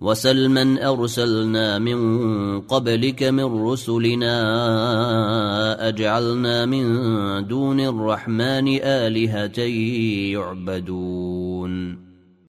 وسل من أرسلنا من قبلك من رسلنا أجعلنا من دون الرحمن آلهة يعبدون.